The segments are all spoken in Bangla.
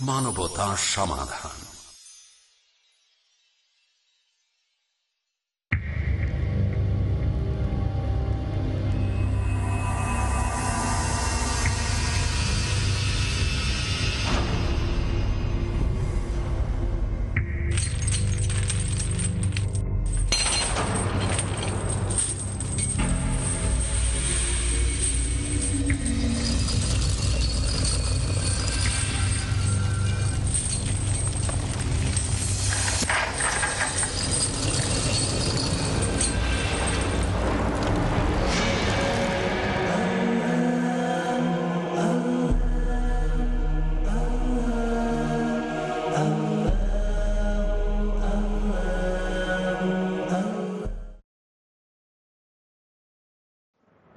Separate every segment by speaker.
Speaker 1: মানবতা সমাধান।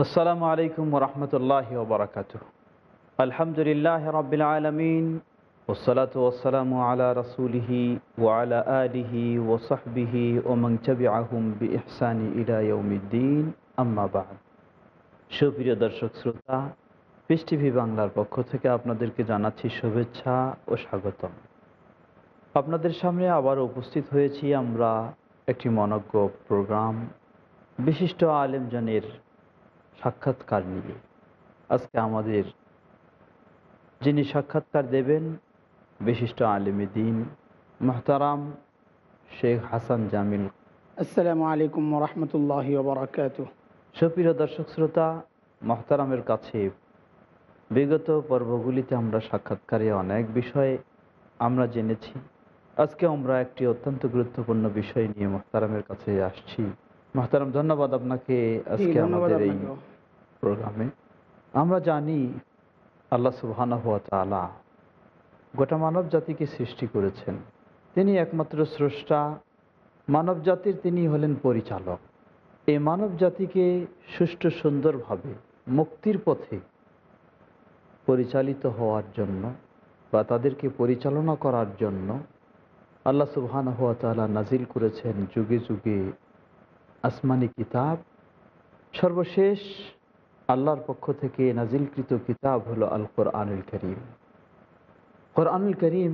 Speaker 2: আসসালামু আলাইকুম রহমতুল্লাহ ওবরাকাত আলহামদুলিল্লাহ রবিল আলমিন ওসলাত ওসালামু আলা রসুলিহি ওয়ালা আলিহি ওসহবিহি ওমং চবি আহম বি ইহসানি ইলাউমিদ্দিন আম্মাবাদ সুপ্রিয় দর্শক শ্রোতা পিস টিভি বাংলার পক্ষ থেকে আপনাদেরকে জানাচ্ছি শুভেচ্ছা ও স্বাগতম। আপনাদের সামনে আবার উপস্থিত হয়েছি আমরা একটি মনজ্ঞ প্রোগ্রাম, বিশিষ্ট আলেমজনের সাক্ষাৎকার নিয়ে আজকে আমাদের যিনি সাক্ষাৎকার দেবেন বিশিষ্ট আলিমী দিন মহতারাম শেখ হাসান জামিল।
Speaker 3: আসসালামু আলাইকুম রহমতুল্লাহ বরকাত
Speaker 2: সুপ্রিয় দর্শক শ্রোতা মহতারামের কাছে বিগত পর্বগুলিতে আমরা সাক্ষাৎকারে অনেক বিষয়ে আমরা জেনেছি। আজকে আমরা একটি অত্যন্ত গুরুত্বপূর্ণ বিষয় নিয়ে মহতারামের কাছে আসছি। মহতারাম ধন্যবাদ আপনাকে আজকে আমাদের এই প্রোগ্রামে। আমরা জানি আল্লাহ সুবহানা হাত তালা গোটা মানব জাতিকে সৃষ্টি করেছেন। তিনি একমাত্র স্রষ্টা মানব জাতির তিনি হলেন পরিচালক। এই মানব জাতিকে সুষ্ঠু সুন্দরভাবে মুক্তির পথে পরিচালিত হওয়ার জন্য বা তাদেরকে পরিচালনা করার জন্য আল্লাহ সুবহান হাত নাজিল করেছেন যুগে যুগে আসমানি কিতাব। সর্বশেষ আল্লাহর পক্ষ থেকে নাজিলকৃত কিতাব হলো আল কোরআনুল করিম। কোরআনুল করিম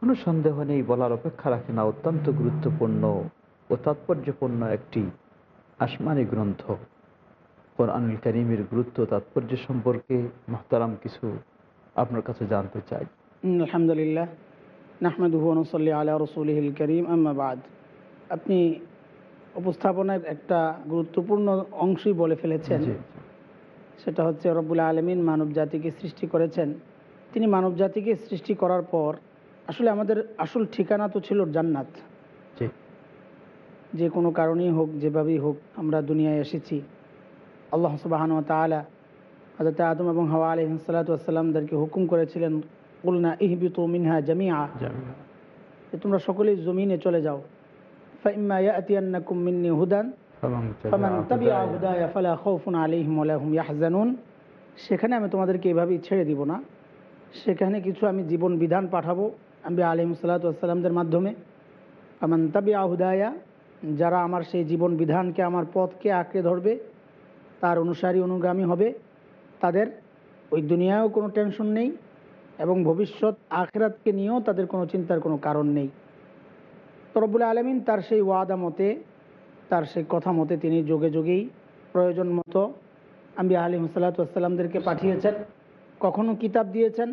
Speaker 2: কোনো সন্দেহ নেই, বলার অপেক্ষা রাখে না। অত্যন্ত গুরুত্বপূর্ণ ও তাৎপর্যপূর্ণ একটি আসমানি গ্রন্থ। কোরআনুল করিমের গুরুত্ব তাৎপর্য সম্পর্কে মহতারাম কিছু আপনার কাছে জানতে চাই।
Speaker 3: আলহামদুলিল্লাহ নাহমেদুহনসল্লি আলা রসুলহিল করিম আহমাবাদ আপনি উপস্থাপনার একটা গুরুত্বপূর্ণ অংশই বলে ফেলেছেন। সেটা হচ্ছে রব্বুল আলমিন মানব জাতিকে সৃষ্টি করেছেন। তিনি মানব জাতিকে সৃষ্টি করার পর আসলে আমাদের আসল ঠিকানা তো ছিল জান্নাত। যে কোনো কারণেই হোক যেভাবেই হোক আমরা দুনিয়ায় এসেছি। আল্লাহ সুবাহান তালা হাজরত আদম এবং হাওয়া আলহ সালাতামদেরকে হুকুম করেছিলেন উলনা ইহবিত মিনহা জামিয়া তোমরা সকলেই জমিনে চলে যাও। সেখানে আমি তোমাদেরকে এভাবেই ছেড়ে দিব না। সেখানে কিছু আমি জীবন বিধান পাঠাবো আমি আলিম সাল্লাতামদের মাধ্যমে। আমান তাবি আহুদায়া যারা আমার সেই জীবন বিধানকে আমার পথকে আঁকড়ে ধরবে তার অনুসারী অনুগামী হবে। তাদের ওই দুনিয়ায়ও কোনো টেনশন নেই এবং ভবিষ্যৎ আখরাতকে নিয়েও তাদের কোনো চিন্তার কোনো কারণ নেই। তরবুল আলমিন তার সেই ওয়াদা মতে, তার সেই কথা মতে তিনি যোগে যোগেই প্রয়োজন মতো আম্বি আলিম সাল্লাতামদেরকে পাঠিয়েছেন। কখনো কিতাব দিয়েছেন,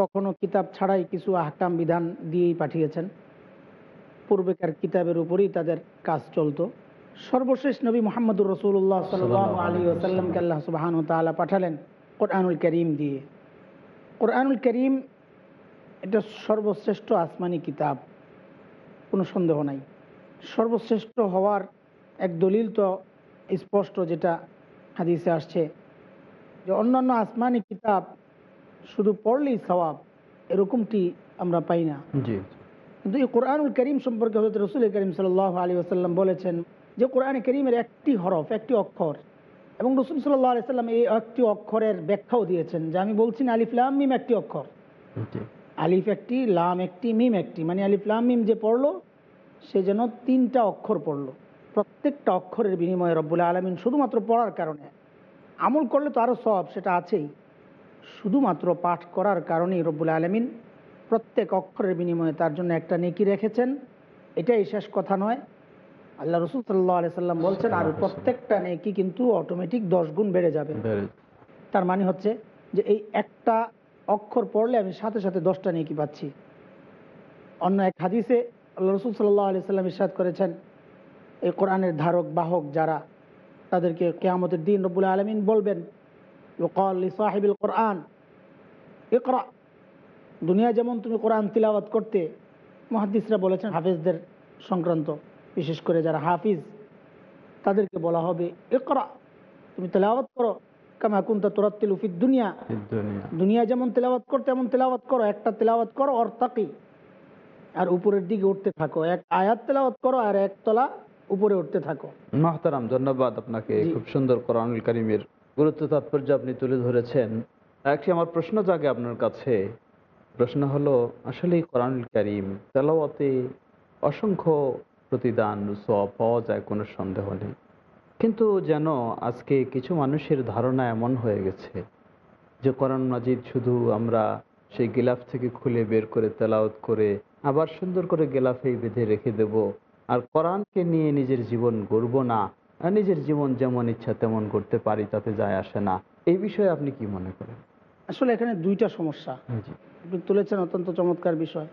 Speaker 3: কখনো কিতাব ছাড়াই কিছু আহকাম বিধান দিয়েই পাঠিয়েছেন। পূর্বেকার কিতাবের উপরই তাদের কাজ চলত। সর্বশেষ নবী মোহাম্মদুর রসুল্লাহ সাল আলী আসাল্লামকে আল্লাহ সুবাহান তালা পাঠালেন কোরআনুল করিম দিয়ে। কোরআনুল করিম এটা সর্বশ্রেষ্ঠ আসমানি কিতাব। কোনো সন্দেহ নাই। সর্বশ্রেষ্ঠ হওয়ার এক দলিল তো স্পষ্ট যেটা হাদিসে আসছে যে অন্যান্য আসমানি কিতাব শুধু পড়লেই সওয়াব এরকমটি আমরা পাই না। কিন্তু এই কোরআনুল করিম সম্পর্কে হজরত রসুল করিম সাল আলী আসাল্লাম বলেছেন যে কোরআন করিমের একটি হরফ একটি অক্ষর এবং রসুল সাল্লাহ আলি সাল্লাম এই একটি অক্ষরের ব্যাখ্যাও দিয়েছেন যে আমি বলছি না আলিফলাম মিম একটি অক্ষর। আলিফ একটি লাম একটি মিম একটি। মানে আলিফ লাম মিম যে পড়ল সে যেন তিনটা অক্ষর পড়ল। প্রত্যেকটা অক্ষরের বিনিময়ে রব্বুল আলমিন শুধুমাত্র পড়ার কারণে আমল করলে তো আরও সব সেটা আছেই শুধুমাত্র পাঠ করার কারণেই রব্বুল আলমিন প্রত্যেক অক্ষরের বিনিময়ে তার জন্য একটা নেকি রেখেছেন। এটাই শেষ কথা নয়। আল্লাহ রসুল সাল্লাহ আলি সাল্লাম বলছেন আর প্রত্যেকটা নেকি কিন্তু অটোমেটিক দশ গুণ বেড়ে যাবে। তার মানে হচ্ছে যে এই একটা অক্ষর পড়লে আমি সাথে সাথে দশটা নেকি পাচ্ছি। অন্য এক হাদিসে আল্লাহ রসুল সাল্লাহ আলি সাল্লাম ইরশাদ করেছেন, এই কোরআনের ধারক, বাহক যারা, তাদেরকে কেয়ামতের দিন রব্বুল আলমিন বলবেন সাহেবিল কোরআন, ইকরা। দুনিয়া যেমন তুমি কোরআন তিলাওয়াত করতে মহাদিসরা বলেছেন হাফিজদের সংক্রান্ত, বিশেষ করে যারা হাফিজ, তাদেরকে বলা হবে এ করা তুমি তেলাওয়াত করো। কামা কুন্তা তোরাত্তিল উফিদ দুনিয়া। যেমন তেলাওয়াত তেলাওয়াত করো একটা তেলাওয়াত করো অর তাকি আর উপরের দিকে উঠতে থাকো। এক আয়াত তেলাওয়াত করো আর এক তলা উপরে উঠতে থাকো।
Speaker 2: মাহতারাম ধন্যবাদ আপনাকে খুব সুন্দর কোরআনুল করিমের গুরুত্ব তাৎপর্য আপনি তুলে ধরেছেন। একটি আমার প্রশ্ন জাগে আপনার কাছে। প্রশ্ন হলো আসলে কোরআনুল করিম তেলাওয়াতে অসংখ্য প্রতিদান সব পাওয়া যায় কোনো সন্দেহ নেই। কিন্তু যেন আজকে কিছু মানুষের ধারণা এমন হয়ে গেছে যে কোরআন মাজিদ শুধু আমরা সেই গিলাফ থেকে খুলে বের করে তেলাওত করে আবার সুন্দর করে গেলাফেই বেঁধে রেখে দেব। আর কোরআনকে নিয়ে নিজের জীবন গড়ব না নিজের জীবন যেমন ইচ্ছা তেমন করতে পারি তাতে যায় আসে না। এই বিষয়ে আপনি কি মনে করেন?
Speaker 3: আসলে এখানে দুইটা সমস্যা আপনি তুলেছেন অত্যন্ত চমৎকার বিষয়।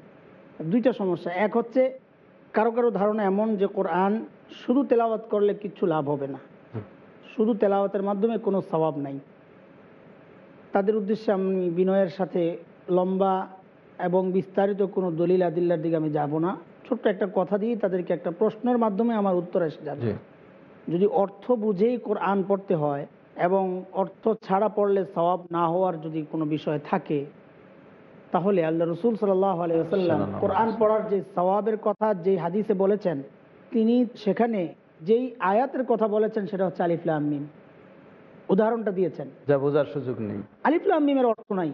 Speaker 3: দুইটা সমস্যা। এক হচ্ছে কারও কারও ধারণা এমন যে কোরআন শুধু তেলাওয়াত করলে কিচ্ছু লাভ হবে না। শুধু তেলাওয়াতের মাধ্যমে কোনো স্বভাব নাই। তাদের উদ্দেশ্যে আমি বিনয়ের সাথে লম্বা এবং বিস্তারিত কোনো দলিল আদিল্লার দিকে আমি যাব না। ছোট্ট একটা কথা দিয়ে তাদেরকে একটা প্রশ্নের মাধ্যমে আমার উত্তর এসে যাবে। যদি অর্থ বুঝেই কোরআন পড়তে হয় এবং অর্থ ছাড়া পড়লে স্বভাব না হওয়ার যদি কোনো বিষয় থাকে তাহলে আল্লাহ রসুল সাল্লাহ আলাইসাল্লাম কোরআন পড়ার যে সওয়াবের কথা যে হাদিসে বলেছেন তিনি সেখানে যেই আয়াতের কথা বলেছেন সেটা হচ্ছে আলিফলাম মিম। উদাহরণটা দিয়েছেন।
Speaker 2: যা বোঝার সুযোগ নেই।
Speaker 3: আলিফলাম মিমের অর্থ নাই।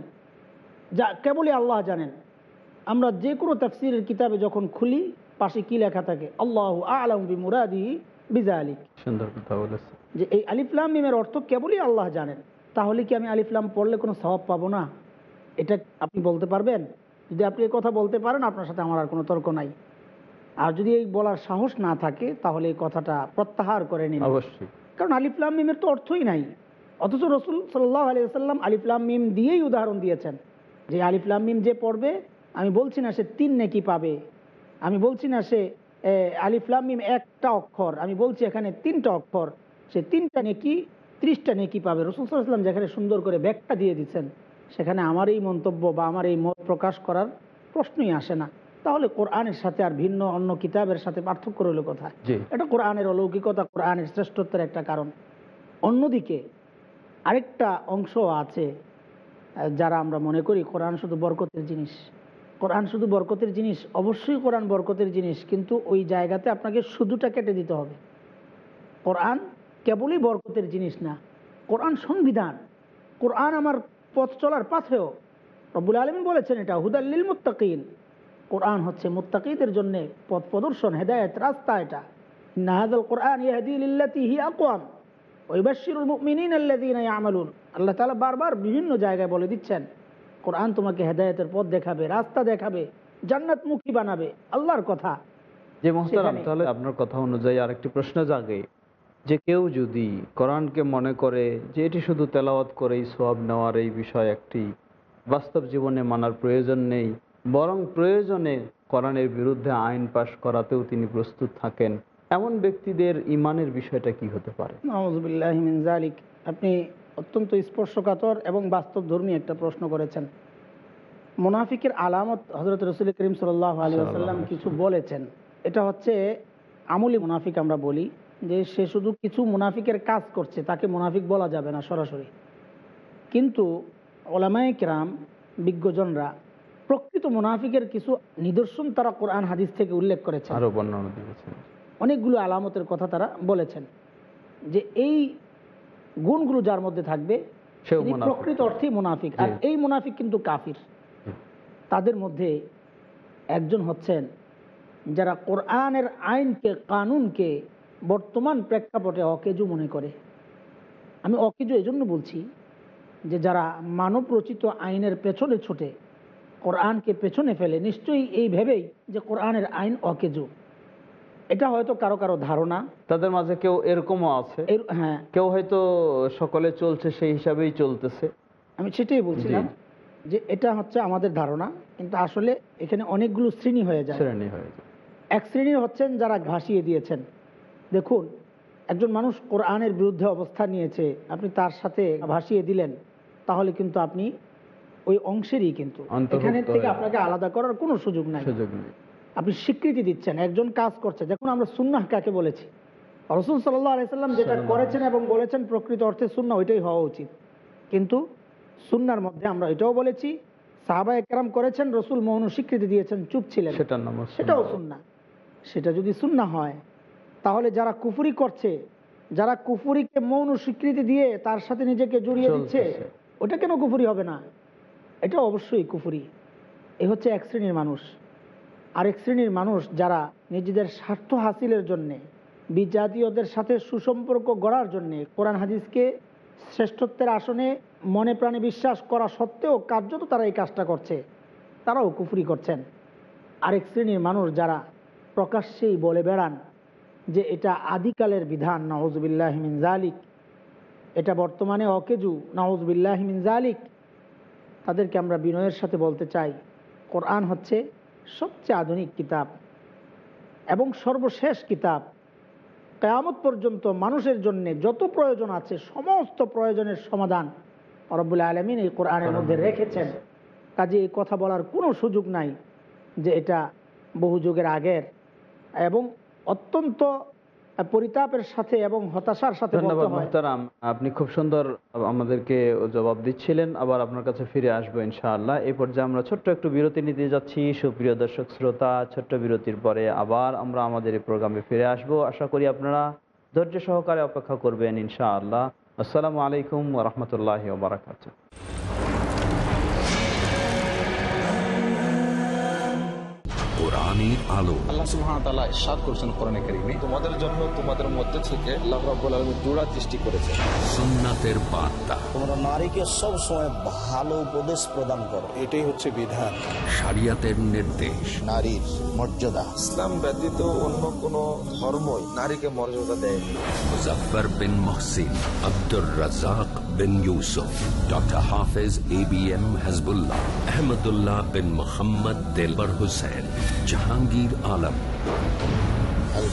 Speaker 3: যা কেবলই আল্লাহ জানেন। আমরা যে কোনো তাফসিরের কিতাবে যখন খুলি পাশে কি লেখা থাকে? আল্লাহ আলম বি মুরাদি বিজা আলিক
Speaker 2: সুন্দর কথা বলেছে
Speaker 3: যে এই আলিফলাম মিমের অর্থ কেবলই আল্লাহ জানেন। তাহলে কি আমি আলিফলাম পড়লে কোনো স্বভাব পাবো না? এটা আপনি বলতে পারবেন? যদি আপনি এই কথা বলতে পারেন আপনার সাথে আমার আর কোনো তর্ক নাই। আর যদি এই বলার সাহস না থাকে তাহলে এই কথাটা প্রত্যাহার করে নিন।
Speaker 2: অবশ্যই।
Speaker 3: কারণ আলিফলাম মিমের তো অর্থই নাই। অথচ রসুল সাল্লাহ আলিয়াল্লাম আলিফলাম মিম দিয়েই উদাহরণ দিয়েছেন। যে আলিফলাম মিম যে পড়বে আমি বলছি না সে তিন নেকি পাবে। আমি বলছি না সে আলিফলাম মিম একটা অক্ষর। আমি বলছি এখানে তিনটা অক্ষর। সে তিনটা নেকি ত্রিশটা নেকি পাবে। রসুল সাল্লাহ সাল্লাম যেখানে সুন্দর করে ব্যাগটা দিয়ে দিচ্ছেন। সেখানে আমার এই মন্তব্য বা আমার এই মত প্রকাশ করার প্রশ্নই আসে না। তাহলে কোরআনের সাথে আর ভিন্ন অন্য কিতাবের সাথে পার্থক্য রইল কোথায়?
Speaker 2: জি।
Speaker 3: এটা কোরআনের অলৌকিকতা কোরআনের শ্রেষ্ঠত্বের একটা কারণ। অন্যদিকে আরেকটা অংশ আছে যারা আমরা মনে করি কোরআন শুধু বরকতের জিনিস। কোরআন শুধু বরকতের জিনিস অবশ্যই কোরআন বরকতের জিনিস কিন্তু ওই জায়গাতে আপনাকে শুধুটা কেটে দিতে হবে। কোরআন কেবলই বরকতের জিনিস না কোরআন সংবিধান। কোরআন আমার পথ চলার পাথেও রব্বুল আলমিন বলেছেন এটা হুদাল্লিল মুত্তাকিন। কোরআন হচ্ছে মুত্তাকিদের জন্য পথ প্রদর্শন হেদায়ত রাস্তা এটা। নাহাজাল কোরআন হি মুমিনিন আল্লাহ তাআলা বারবার বিভিন্ন জায়গায় বলে দিচ্ছেন কোরআন তোমাকে হেদায়েতের পথ দেখাবে রাস্তা দেখাবে জান্নাতমুখী বানাবে। আল্লাহর কথা।
Speaker 2: যে মোহতারাম তাহলে আপনার কথা অনুযায়ী আরেকটি প্রশ্ন জাগে। যে কেউ যদি কোরআনকে মনে করে যে এটি শুধু তেলাওয়াত করেই সব নেওয়ার এই বিষয় একটি বাস্তব জীবনে মানার প্রয়োজন নেই বরং প্রয়োজনে কোরআনের বিরুদ্ধে আইন পাশ করাতেও তিনি প্রস্তুত থাকেন। এমন ব্যক্তিদের ইমানের বিষয়টা কি হতে পারে?
Speaker 3: জালিক আপনি অত্যন্ত স্পর্শকাতর এবং বাস্তব ধর্মী একটা প্রশ্ন করেছেন। মুনাফিকের আলামত হজরত রসুল করিম সাল্লাহ আলী আসাল্লাম কিছু বলেছেন। এটা হচ্ছে আমলি মুনাফিক আমরা বলি। যে সে শুধু কিছু মুনাফিকের কাজ করছে তাকে মুনাফিক বলা যাবে না সরাসরি। কিন্তু ওলামায় কিরাম বিজ্ঞজনরা প্রকৃত মুনাফিকের কিছু নিদর্শন তারা কোরআন হাদিস থেকে উল্লেখ করেছেন।
Speaker 2: আরও বর্ণনা
Speaker 3: অনেকগুলো আলামতের কথা তারা বলেছেন যে এই গুণগুলো যার মধ্যে থাকবে প্রকৃত অর্থে মুনাফিক। আর এই মুনাফিক কিন্তু কাফির। তাদের মধ্যে একজন হচ্ছেন যারা কোরআনের আইনকে কানুনকে বর্তমান প্রেক্ষাপটে অকেজু মনে করে। আমি অকেজু এই জন্য বলছি যে যারা মানব রচিত আইনের পেছনে ছুটে কোরআনকে পেছনে ফেলে নিশ্চয়ই এই ভেবেই যে কোরআনের আইন অকেজু। এটা হয়তো কারও কারও ধারণা।
Speaker 2: তাদের মাঝে কেউ এরকমও আছে।
Speaker 3: হ্যাঁ।
Speaker 2: কেউ হয়তো সকলে চলছে সেই হিসাবেই চলতেছে।
Speaker 3: আমি সেটাই বলছিলাম যে এটা হচ্ছে আমাদের ধারণা কিন্তু আসলে এখানে অনেকগুলো শ্রেণি হয়ে যায়।
Speaker 2: শ্রেণি হয়ে যায়।
Speaker 3: এক শ্রেণির হচ্ছেন যারা ঘাসিয়ে দিয়েছেন। দেখুন একজন মানুষ কোরআনের বিরুদ্ধে অবস্থান নিয়েছে আপনি তার সাথে ভাসিয়ে দিলেন তাহলে কিন্তু আপনি ওই অংশেরই কিন্তু। এখানে থেকে আপনাকে আলাদা করার কোনো সুযোগ নাই। আপনি স্বীকৃতি দিচ্ছেন একজন কাজ করছে। দেখুন আমরা সুন্নাহ কাকে বলেছি? রসুল সাল্লাহ আলাইসাল্লাম যেটা করেছেন এবং বলেছেন প্রকৃত অর্থে সুন্না ওইটাই হওয়া উচিত। কিন্তু সুন্নার মধ্যে আমরা এটাও বলেছি সাহাবা একরাম করেছেন রসুল মৌন স্বীকৃতি দিয়েছেন চুপ ছিলেন। সেটাও সুন্না সেটা যদি সুন্না হয় তাহলে যারা কুফুরি করছে যারা কুফুরিকে মৌন স্বীকৃতি দিয়ে তার সাথে নিজেকে জড়িয়ে দিচ্ছে ওটা কেন কুফুরি হবে না? এটা অবশ্যই কুফুরি। এ হচ্ছে এক শ্রেণির মানুষ। আরেক শ্রেণির মানুষ যারা নিজেদের স্বার্থ হাসিলের জন্যে বিজাতীয়দের সাথে সুসম্পর্ক গড়ার জন্যে কোরআন হাদিসকে শ্রেষ্ঠত্বের আসনে মনে প্রাণে বিশ্বাস করা সত্ত্বেও কার্যত তারা এই কাজটা করছে তারাও কুফুরি করছেন। আরেক শ্রেণির মানুষ যারা প্রকাশ্যেই বলে বেড়ান যে এটা আদিকালের বিধান নওয়াজবিল্লাহ মিন জালিক এটা বর্তমানে অকেজু নওয়াজবিল্লাহ জালিক তাদেরকে আমরা বিনয়ের সাথে বলতে চাই কোরআন হচ্ছে সবচেয়ে আধুনিক কিতাব এবং সর্বশেষ কিতাব। কেয়ামত পর্যন্ত মানুষের জন্য যত প্রয়োজন আছে সমস্ত প্রয়োজনের সমাধান রব্বুল আলমিন এই কোরআনের মধ্যে রেখেছেন। কাজে এই কথা বলার কোনো সুযোগ নাই যে এটা বহু যুগের আগের এবং অত্যন্ত পরিতাপের সাথে এবং হতাশার সাথে
Speaker 2: ধন্যবাদ মোহতারাম। আপনি খুব সুন্দর আমাদেরকে জবাব দিচ্ছিলেন। আবার আপনার কাছে ফিরে আসব ইনশাআল্লাহ। এই পর্যায়ে আমরা ছোট্ট একটু বিরতি নিতে যাচ্ছি। সুপ্রিয় দর্শক শ্রোতা ছোট্ট বিরতির পরে আবার আমরা আমাদের এই প্রোগ্রামে ফিরে আসব। আশা করি আপনারা ধৈর্য সহকারে অপেক্ষা করবেন ইনশাআল্লাহ। আসসালামু আলাইকুম রহমতুল্লাহ বারাকাত
Speaker 1: কোরআনের আলো।
Speaker 4: আল্লাহ সুবহানাহু ওয়া তাআলা ইরশাদ করেছেন কোরআনে কারীমে। তোমাদের জন্য তোমাদের মধ্যে থেকে আল্লাহ রাব্বুল আলামিন জোড়া সৃষ্টি করেছে
Speaker 1: সুন্নাতের বার্তা।
Speaker 5: তোমরা নারীকে সবসময় ভালো উপদেশ প্রদান করো।
Speaker 4: এটাই হচ্ছে বিধান।
Speaker 1: শরিয়াতের নির্দেশ।
Speaker 5: নারীর মর্যাদা।
Speaker 4: ইসলাম ব্যতীত অন্য কোন ধর্মই নারীকে মর্যাদা দেয়নি।
Speaker 1: Bin Mohsin Abdur Razzak bin Yusuf doctor Hafez A B M Hazbullah Ahmadullah bin Mohammad Delwar Hossain. Jahangir Alam.
Speaker 5: আল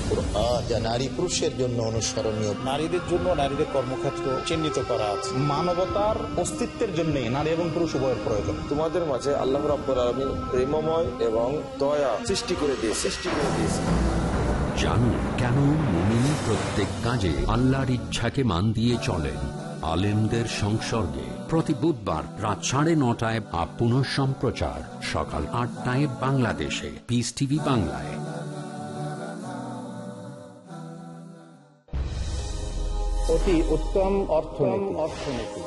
Speaker 5: যা নারী পুরুষের জন্য অনুসরণীয়।
Speaker 6: নারীদের জন্য নারীদের কর্মক্ষেত্র চিহ্নিত করা আছে। মানবতার অস্তিত্বের জন্য নারী এবং পুরুষ উভয়ের প্রয়োজন।
Speaker 4: তোমাদের মাঝে আল্লাহ রাব্বুল আলামিন প্রেমময় এবং দয়া সৃষ্টি করে দিয়ে সৃষ্টি করে দিয়েছে।
Speaker 1: জানুন কেন মুমিন প্রত্যেক কাজে আল্লাহর ইচ্ছাকে মান দিয়ে চলেন। আলেমদের সংসর্গে প্রতি বুধবার রাত সাড়ে নটায় বা পুনঃ সম্প্রচার সকাল আটটায় বাংলাদেশে। পিস টিভি বাংলায়।
Speaker 7: অতি উত্তম অর্থনীতি। অর্থনীতি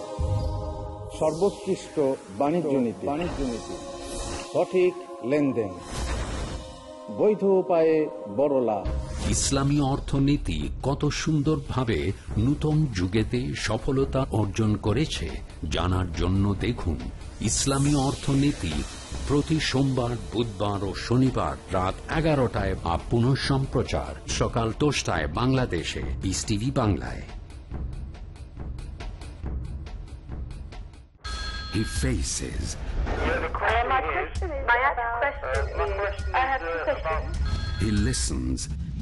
Speaker 7: সর্বোৎকৃষ্ট বাণিজ্য নীতি বাণিজ্য নীতি। সঠিক লেনদেন। বৈধ উপায়ে বড় লাভ।
Speaker 1: ইসলামী অর্থনীতি কত সুন্দরভাবে নূতন যুগেতে সফলতা অর্জন করেছে জানার জন্য দেখুন ইসলামী অর্থনীতি প্রতি সোমবার বুধবার ও শনিবার রাত এগারোটায় বা পুনঃ সম্প্রচার সকাল দশটায় বাংলাদেশে পিস টিভি বাংলায়। He faces, he listens,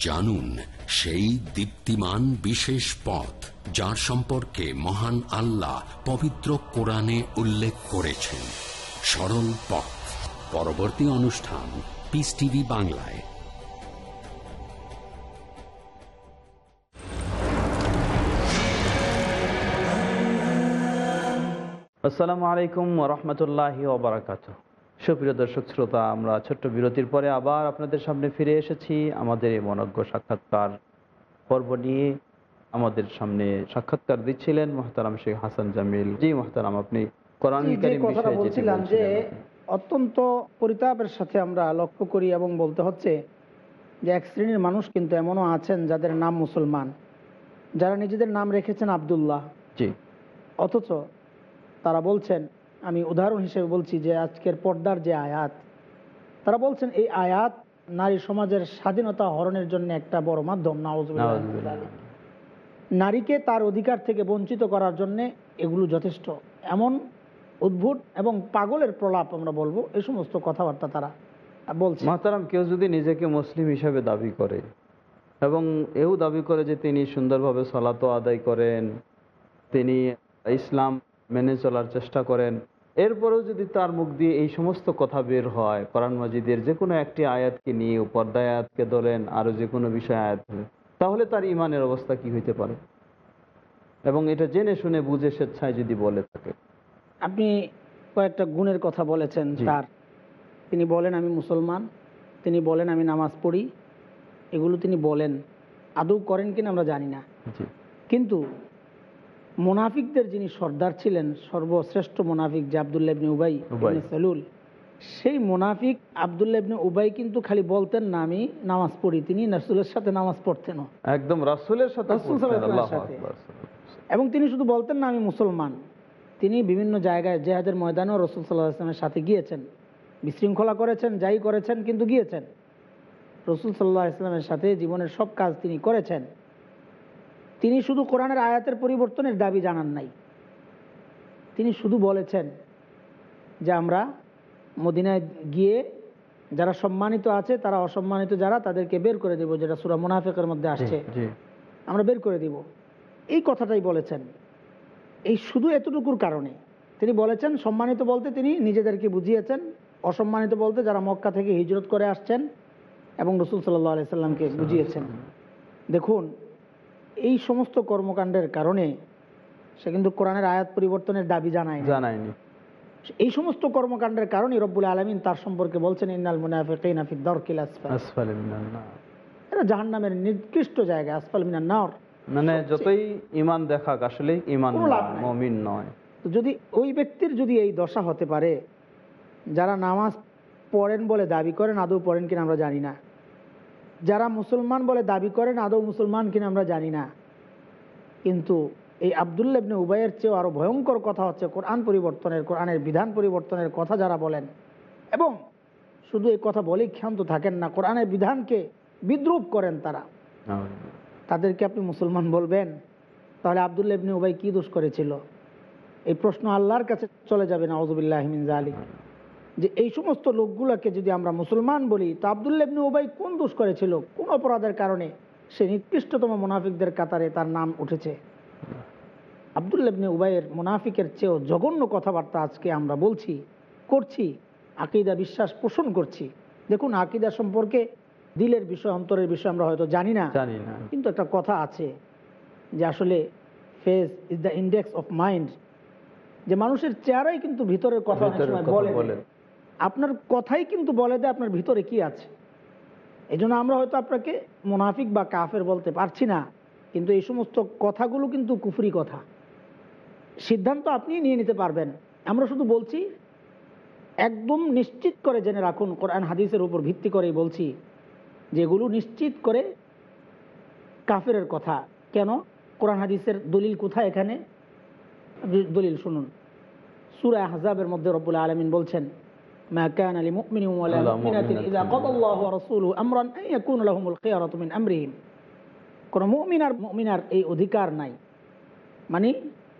Speaker 1: জানুন সেই দীপ্তিমান বিশেষ পথ যার সম্পর্কে মহান আল্লাহ পবিত্র কোরআনে উল্লেখ করেছেন। সরল পথ। পরবর্তী অনুষ্ঠান পিস টিভি বাংলায়।
Speaker 2: আসসালামু আলাইকুম রহমতুল্লাহি সুপ্রিয় দর্শক শ্রোতা আমরা ছোট্ট বিরতির পরে আবার আপনাদের সামনে ফিরে এসেছি আমাদের এই মনজ্ঞ সাক্ষাৎকার পর্ব নিয়ে। আমাদের সামনে সাক্ষাৎকার দিচ্ছিলেন মোহতারাম শেখ হাসান জামিল। জি মোহতারাম আপনি কোরআন
Speaker 3: কথাটা বলছিলাম যে অত্যন্ত পরিতাপের সাথে আমরা লক্ষ্য করি এবং বলতে হচ্ছে যে এক শ্রেণির মানুষ কিন্তু এমনও আছেন যাদের নাম মুসলমান যারা নিজেদের নাম রেখেছেন আবদুল্লাহ।
Speaker 2: জি।
Speaker 3: অথচ তারা বলছেন আমি উদাহরণ হিসেবে বলছি যে আজকের পর্দার যে আয়াত তারা বলছেন এই আয়াত নারী সমাজের স্বাধীনতা হরণের জন্য একটা বড় মাধ্যম। নারীকে তার অধিকার থেকে বঞ্চিত করার জন্য এগুলো যথেষ্ট। এমন উদ্ভুত এবং পাগলের প্রলাপ আমরা বলব এই সমস্ত কথাবার্তা তারা বলছে।
Speaker 2: মাতারাম কেউ যদি নিজেকে মুসলিম হিসেবে দাবি করে এবং এও দাবি করে যে তিনি সুন্দরভাবে সলাতো আদায় করেন তিনি ইসলাম মেনে চলার চেষ্টা করেন। এরপরেও যদি তার মুখ দিয়ে এই সমস্ত কথা বের হয় কোরআন মজিদের যে কোনো একটি আয়াতকে নিয়ে পর্দায় আয়াতকে ধরেন আরও যে কোনো বিষয় আয়াত ধরেন, তাহলে তার ইমানের অবস্থা কি হইতে পারে? এবং এটা জেনে শুনে বুঝে স্বেচ্ছায় যদি বলে থাকে।
Speaker 3: আপনি কয়েকটা গুণের কথা বলেছেন তার। তিনি বলেন আমি মুসলমান তিনি বলেন আমি নামাজ পড়ি। এগুলো তিনি বলেন। আদৌ করেন কিনা আমরা জানি না। কিন্তু মোনাফিকদের যিনি সর্দার ছিলেন সর্বশ্রেষ্ঠ মোনাফিক যে আবদুল্লাহ ইবনে উবাই। সেলুল সেই মোনাফিক আবদুল্লাহ ইবনে উবাই কিন্তু খালি বলতেন না আমি নামাজ পড়ি। তিনি রাসূলের সাথে নামাজ পড়তেনও
Speaker 2: একদম রাসুলের সাথে পড়তেন।
Speaker 3: এবং তিনি শুধু বলতেন না আমি মুসলমান। তিনি বিভিন্ন জায়গায় জেহাদের ময়দানেও রসুল সাল্লাহ আসলামের সাথে গিয়েছেন। বিশৃঙ্খলা করেছেন যাই করেছেন কিন্তু গিয়েছেন। রসুল সাল্লাহ ইসলামের সাথে জীবনের সব কাজ তিনি করেছেন। তিনি শুধু কোরআনের আয়াতের পরিবর্তনের দাবি জানান নাই। তিনি শুধু বলেছেন যে আমরা মদিনায় গিয়ে যারা সম্মানিত আছে তারা অসম্মানিত যারা তাদেরকে বের করে দেব যেটা সুরা মুনাফেকের মধ্যে আসছে। আমরা বের করে দিব। এই কথাটাই বলেছেন। এই শুধু এতটুকুর কারণে। তিনি বলেছেন সম্মানিত বলতে তিনি নিজেদেরকে বুঝিয়েছেন। অসম্মানিত বলতে যারা মক্কা থেকে হিজরত করে আসছেন এবং রসুল সাল্লাহ আলি সাল্লামকে বুঝিয়েছেন। দেখুন এই সমস্ত কর্মকাণ্ডের কারণে সে কিন্তু কোরআনের আয়াত পরিবর্তনের দাবি জানায়
Speaker 2: জানায়নি।
Speaker 3: এই সমস্ত কর্মকাণ্ডের কারণে রব্বুল আলমিন তার সম্পর্কে বলছেন ইন্নাল মুনাফিকিন ফি দরকিল আসফাল।
Speaker 2: আসফালে মিনান নার।
Speaker 3: এটা জাহান্নামের নিকৃষ্ট জায়গা আসফাল মিনান নার।
Speaker 2: মানে যতই ইমান দেখাক আসলে ইমান। মমিন নয়।
Speaker 3: তো যদি ওই ব্যক্তির যদি এই দশা হতে পারে যারা নামাজ পড়েন বলে দাবি করেন আদৌ পড়েন কিনা আমরা জানি না। যারা মুসলমান বলে দাবি করেন আদৌ মুসলমান কিনা আমরা জানি না। কিন্তু এই আবদুল্লাহ ইবনে উবাইয়ের চেয়েও আরও ভয়ঙ্কর কথা হচ্ছে কোরআন পরিবর্তনের কোরআনের বিধান পরিবর্তনের কথা যারা বলেন। এবং শুধু এই কথা বলেই ক্ষান্ত থাকেন না কোরআনের বিধানকে বিদ্রুপ করেন তারা। তাদেরকে আপনি মুসলমান বলবেন তাহলে আবদুল্লাহ ইবনে উবাই কি দোষ করেছিল? এই প্রশ্ন আল্লাহর কাছে চলে যাবে না আউজুবিল্লাহমিন জালি যে এই সমস্ত লোকগুলোকে যদি আমরা মুসলমান বলি তো আবদুল্লাহ ইবনে উবাই কোন দোষ করেছিল? কোন অপরাধের কারণে? সে নিকৃষ্টতম মুনাফিকদের কাতারে তার নাম উঠেছে। আবদুল্লাহ ইবনে উবাইয়ের মুনাফিকের চেয়েও জঘন্য কথাবার্তা আজকে আমরা বলছি করছি আকিদা বিশ্বাস পোষণ করছি। দেখুন আকিদা সম্পর্কে দিলের বিষয় অন্তরের বিষয় আমরা হয়তো জানি না।
Speaker 2: জানি না।
Speaker 3: কিন্তু একটা কথা আছে যে আসলে face is the index of mind. যে মানুষের চেহারাই কিন্তু ভিতরের কথা বলে। আপনার কথাই কিন্তু বলে দেয় আপনার ভিতরে কি আছে। এই আমরা হয়তো আপনাকে মুনাফিক বা কাফের বলতে পারছি না, কিন্তু এই সমস্ত কথাগুলো কিন্তু কুফরি কথা। সিদ্ধান্ত আপনি নিয়ে নিতে পারবেন। আমরা শুধু বলছি, একদম নিশ্চিত করে জেনে রাখুন, কোরআন হাদিসের উপর ভিত্তি করেই বলছি, যেগুলো নিশ্চিত করে কাফেরের কথা। কেন? কোরআন হাদিসের দলিল কোথায় এখানে? দলিল শুনুন। সুরা হাজাবের মধ্যে রব্বুল আলমিন বলছেন ما كان لمؤمن ولا
Speaker 2: ولا
Speaker 3: مؤمنة
Speaker 2: مؤمنة
Speaker 3: إذا قضى الله ورسوله أمرا أن يكون لهم الخيرة من أمرهم কোন মুমিনার মুমিনার এই অধিকার নাই মানে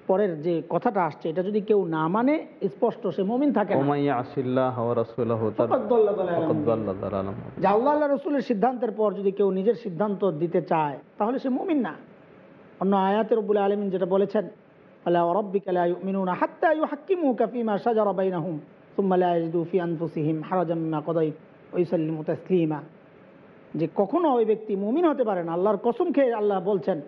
Speaker 3: পরের যে কথাটা আসছে এটা যদি কেউ না মানে স্পষ্ট সে মুমিন থাকে না
Speaker 2: ওমাইয়া আসিল্লাহ ওয়া রাসূলুহু তার
Speaker 3: ফাকাদ দাল্লা দালালাম
Speaker 2: ফাকাদ
Speaker 3: মুবিন।
Speaker 2: দাল্লা দালালাম।
Speaker 3: যে আল্লাহ আল্লাহ রসুলের সিদ্ধান্তের পর যদি কেউ নিজের সিদ্ধান্ত দিতে চায় তাহলে সে মুমিন না অন্য আয়াতের রব্বুল আলমিন যেটা বলেছেন আল্লাহ রব্বিকা লা ইউমিনুনা হাত্তা ইউহাক্কিমুকা ফীমা শাজারা বাইনাহুম আনফুসিহিম তাসলিমা। যে কখনো ওই ব্যক্তি মুমিন হতে পারে না আল্লাহর কসম খেয়ে আল্লাহ বলছেন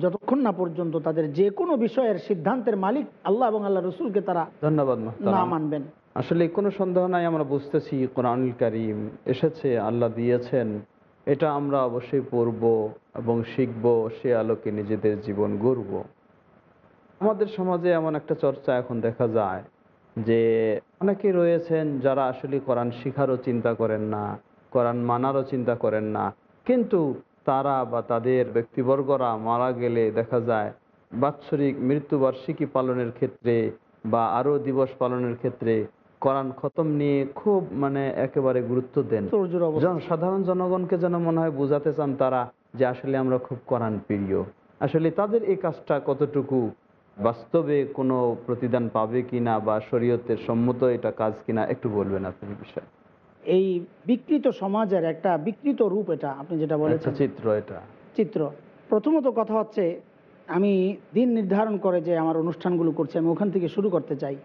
Speaker 3: যতক্ষণ না পর্যন্ত তাদের যে কোনো বিষয়ের সিদ্ধান্তের মালিক আল্লাহ এবং আল্লাহ রসুলকে তারা
Speaker 2: ধন্যবাদ
Speaker 3: না মানবেন।
Speaker 2: আসলে কোনো সন্দেহ নাই আমরা বুঝতেছি কোরআনুল করিম এসেছে আল্লাহ দিয়েছেন। এটা আমরা অবশ্যই পড়ব এবং শিখব সে আলোকে নিজেদের জীবন গড়ব। আমাদের সমাজে এমন একটা চর্চা এখন দেখা যায় যে অনেকে রয়েছেন যারা আসলে কোরআন শিখারও চিন্তা করেন না কোরআন মানারও চিন্তা করেন না। কিন্তু তারা বা তাদের ব্যক্তিবর্গরা মারা গেলে দেখা যায় বাৎসরিক মৃত্যুবার্ষিকী পালনের ক্ষেত্রে বা আরও দিবস পালনের ক্ষেত্রে কোরআন খতম নিয়ে খুব মানে একেবারে গুরুত্ব দেন। সাধারণ জনগণকে যেন মনে হয় বোঝাতে চান তারা যে আসলে আমরা খুব কোরআন প্রিয়। আসলে তাদের এই কাজটা কতটুকু বাস্তবে কোনো প্রতিদান পাবে কিনা বা শরীয়তের সম্মত এটা কাজ কিনা একটু বলবেন আপনি বিষয়ে।
Speaker 3: এই বিকৃত সমাজের একটা বিকৃত রূপ এটা আপনি যেটা বলেছেন।
Speaker 2: চিত্র এটা।
Speaker 3: চিত্র। প্রথমত কথা হচ্ছে আমি দিন নির্ধারণ করে যে আমার অনুষ্ঠানগুলো করছি আমি ওখান থেকে শুরু করতে চাই।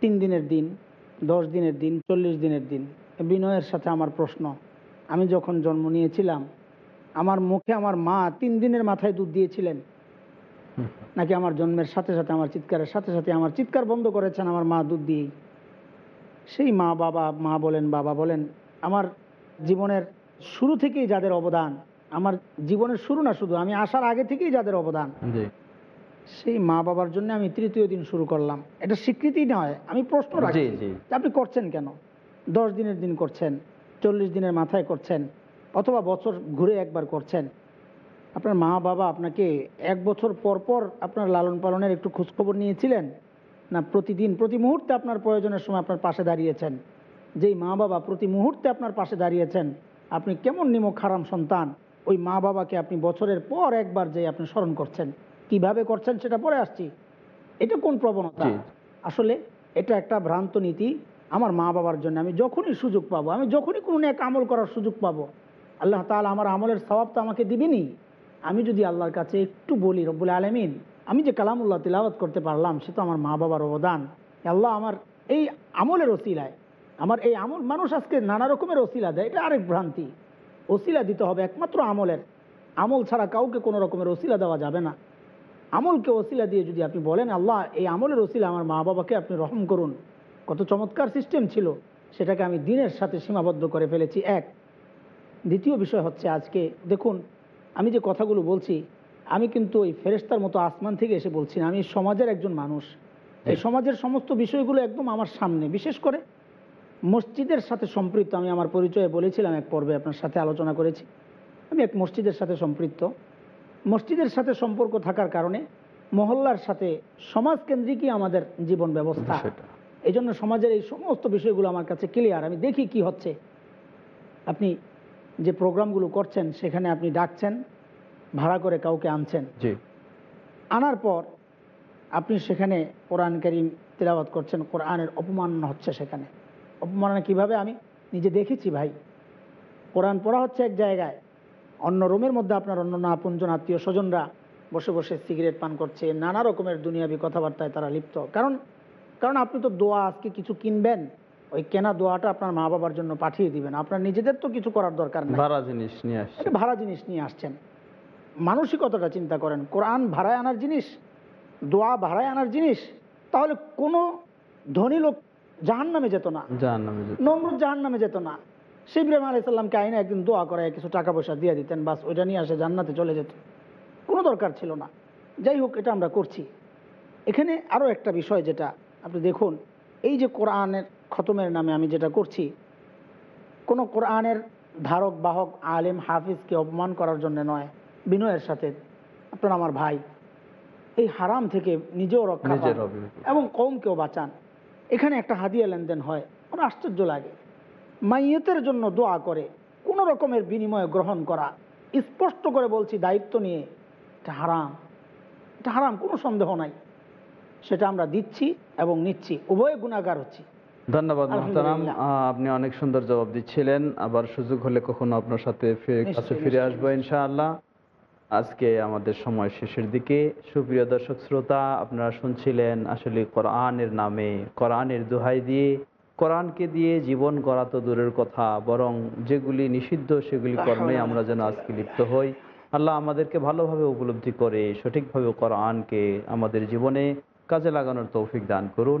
Speaker 3: তিন দিনের দিন দশ দিনের দিন চল্লিশ দিনের দিন বিনয়ের সাথে আমার প্রশ্ন। আমি যখন জন্ম নিয়েছিলাম আমার মুখে আমার মা তিন দিনের মাথায় দুধ দিয়েছিলেন। নাকি আমার জন্মের সাথে সাথে আমার চিৎকারের সাথে সাথে আমার চিৎকার বন্ধ করেছেন আমার মা দুধ দিয়েই। সেই মা বাবা মা বলেন বাবা বলেন আমার জীবনের শুরু থেকেই যাদের অবদান আমার জীবনের শুরু না শুধু আমি আসার আগে থেকেই যাদের অবদান সেই মা বাবার জন্য আমি তৃতীয় দিন শুরু করলাম। এটা স্বীকৃতি নয় আমি প্রশ্ন রাখি আপনি করছেন কেন? দশ দিনের দিন করছেন চল্লিশ দিনের মাথায় করছেন অথবা বছর ঘুরে একবার করছেন আপনার মা বাবা আপনাকে এক বছর পর পর আপনার লালন পালনের একটু খোঁজখবর নিয়েছিলেন? না প্রতিদিন প্রতি মুহূর্তে আপনার প্রয়োজনের সময় আপনার পাশে দাঁড়িয়েছেন? যেই মা বাবা প্রতি মুহূর্তে আপনার পাশে দাঁড়িয়েছেন আপনি কেমন নিমক হারাম সন্তান? ওই মা বাবাকে আপনি বছরের পর একবার যে আপনি স্মরণ করছেন। কীভাবে করছেন সেটা পরে আসছি। এটা কোন প্রবণতা? আসলে এটা একটা ভ্রান্ত নীতি আমার মা বাবার জন্য। আমি যখনই সুযোগ পাবো আমি যখনই কোনো এক আমল করার সুযোগ পাবো আল্লাহ তাআলা আমার আমলের স্বভাব তো আমাকে দিবেনি আমি যদি আল্লাহর কাছে একটু বলি, রব্বুল আলমিন, আমি যে কালামুল্লাহ তিলাওয়াত করতে পারলাম, সে তো আমার মা বাবার অবদান। আল্লাহ আমার এই আমলের ওসিলায়, আমার এই আমল মানুষ আজকে নানা রকমের ওসিলা দেয়, এটা আরেক ভ্রান্তি। ওসিলা দিতে হবে একমাত্র আমলের। আমল ছাড়া কাউকে কোনো রকমের ওসিলা দেওয়া যাবে না। আমলকে ওসিলা দিয়ে যদি আপনি বলেন, আল্লাহ, এই আমলের ওসিলা আমার মা বাবাকে আপনি রহম করুন। কত চমৎকার সিস্টেম ছিল, সেটাকে আমি দিনের সাথে সীমাবদ্ধ করে ফেলেছি। এক, দ্বিতীয় বিষয় হচ্ছে আজকে, দেখুন আমি যে কথাগুলো বলছি আমি কিন্তু ওই ফেরেস্তার মতো আসমান থেকে এসে বলছি না। আমি সমাজের একজন মানুষ। এই সমাজের সমস্ত বিষয়গুলো একদম আমার সামনে। বিশেষ করে মসজিদের সাথে সম্পৃক্ত। আমি আমার পরিচয়ে বলেছিলাম এক পর্বে আপনার সাথে আলোচনা করেছি। আমি এক মসজিদের সাথে সম্পৃক্ত। মসজিদের সাথে সম্পর্ক থাকার কারণে মহল্লার সাথে সমাজকেন্দ্রিকই আমাদের জীবন ব্যবস্থা। এই জন্য সমাজের এই সমস্ত বিষয়গুলো আমার কাছে ক্লিয়ার আমি দেখি কি হচ্ছে। আপনি যে প্রোগ্রামগুলো করছেন সেখানে আপনি ডাকছেন ভাড়া করে কাউকে আনছেন। আনার পর আপনি সেখানে কোরআন করিম তেলাওয়াত করছেন কোরআনের অপমাননা হচ্ছে সেখানে। অপমাননা কীভাবে? আমি নিজে দেখেছি ভাই। কোরআন পড়া হচ্ছে এক জায়গায়। অন্য রুমের মধ্যে আপনার অন্য না আপনজন আত্মীয় স্বজনরা বসে বসে সিগারেট পান করছে নানা রকমের দুনিয়াবি কথাবার্তায় তারা লিপ্ত। কারণ কারণ আপনি তো দোয়া আজকে কিছু কিনবেন ওই কেনা দোয়াটা আপনার মা বাবার জন্য পাঠিয়ে দিবেন। আপনার নিজেদের তো কিছু করার দরকার নেই।
Speaker 2: ভাড়া জিনিস নিয়ে আসছে
Speaker 3: ভাড়া জিনিস নিয়ে আসছেন। মানসিকতাটা চিন্তা করেন। কোরআন ভাড়ায় আনার জিনিস দোয়া ভাড়ায় আনার জিনিস তাহলে কোনো ধনী লোক জাহান নামে যেত না। নমরুদ জাহান নামে যেত না। সে ইব্রাহিম আলাইসাল্লামকে আইনে একদিন দোয়া করে কিছু টাকা পয়সা দিয়ে দিতেন বাস ওইটা নিয়ে আসে জান্নাতে চলে যেত। কোনো দরকার ছিল না। যাই হোক এটা আমরা করছি। এখানে আরও একটা বিষয় যেটা আপনি দেখুন এই যে কোরআনের খতমের নামে আমি যেটা করছি কোনো কোরআনের ধারক বাহক আলেম হাফিজকে অপমান করার জন্য নয় বিনয়ের সাথে। আপনার আমার ভাই। এই হারাম থেকে নিজেও রক্ষা। এবং কৌমকেও বাঁচান। এখানে একটা হাদিয়া লেনদেন হয় আমার আশ্চর্য লাগে। মাইয়তের জন্য দোয়া করে কোনো রকমের বিনিময়ে গ্রহণ করা স্পষ্ট করে বলছি দায়িত্ব নিয়ে এটা হারাম। এটা হারাম কোনো সন্দেহ নাই। সেটা আমরা দিচ্ছি এবং নিচ্ছি উভয় গুণাগার হচ্ছি।
Speaker 2: ধন্যবাদ মোহতারাম। আপনি অনেক সুন্দর জবাব দিচ্ছিলেন। আবার সুযোগ হলে কখনো আপনার সাথে কাছে ফিরে আসব ইনশাআল্লাহ। আজকে আমাদের সময় শেষের দিকে। সুপ্রিয় দর্শক শ্রোতা আপনারা শুনছিলেন আসলে কোরআনের নামে কোরআনের দোহাই দিয়ে কোরআনকে দিয়ে জীবন গড়া তো দূরের কথা বরং যেগুলি নিষিদ্ধ সেগুলি কর্মে আমরা যেন আজকে লিপ্ত হই। আল্লাহ আমাদেরকে ভালোভাবে উপলব্ধি করে সঠিকভাবে কোরআনকে আমাদের জীবনে কাজে লাগানোর তৌফিক দান করুন।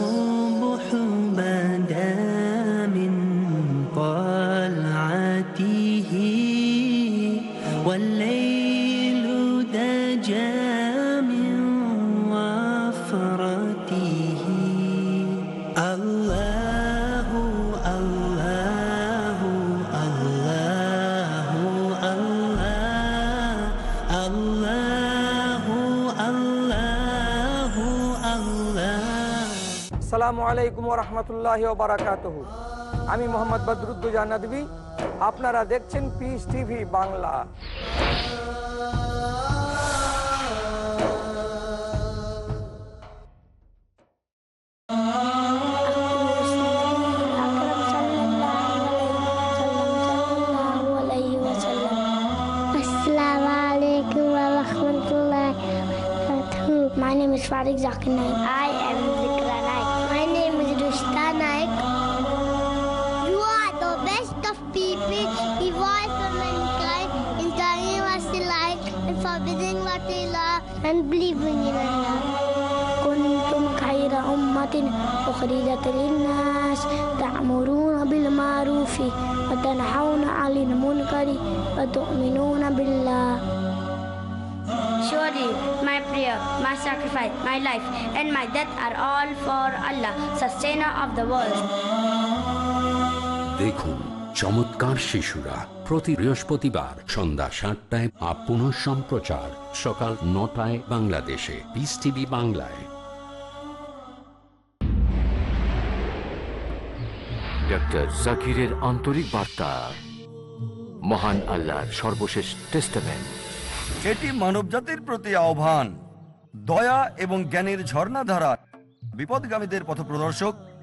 Speaker 8: আলাইকুম রহমতুল্লাহ বারাকাত আমি মোহাম্মদ বদরুদ্দুজা নদী আপনারা দেখছেন peace TV Bangla
Speaker 9: Assalamu alaikum wa rahmatullahi wa barakatuh. My name is Farid Zakir Naik. and بليفني in Allah. كنتم خير أمة أخرجت للناس تأمرون بالمعروف وتنحون عن المنكر وتؤمنون بالله
Speaker 10: Surely my prayer, my sacrifice, my life and my death are all for Allah, sustainer of the world.
Speaker 1: চমৎকার শিশুরা প্রতি বৃহস্পতিবার সন্ধ্যা সাতটায় আপ পুনঃ সম্প্রচার সকাল নটায় বাংলাদেশে। পিস টিভি বাংলায়।
Speaker 11: ডক্টর জাকিরের আন্তরিক বার্তা। মহান আল্লাহর সর্বশেষ টেস্টামেন্ট।
Speaker 12: এটি মানবজাতির প্রতি আহ্বান। দয়া এবং জ্ঞানের ঝর্ণাধারা বিপদগামীদের পথপ্রদর্শক